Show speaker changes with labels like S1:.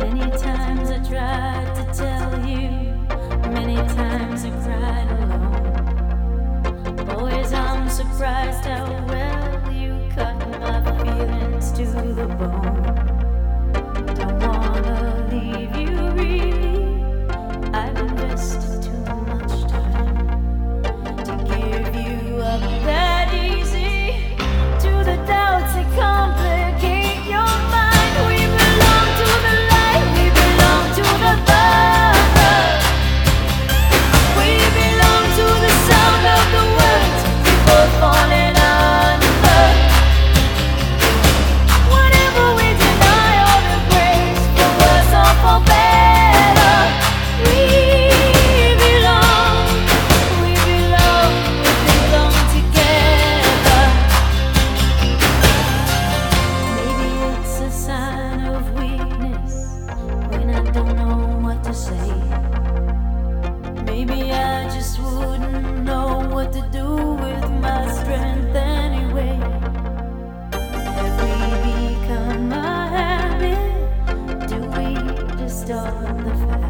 S1: Many times I tried to tell you, many times I cried. on the fence.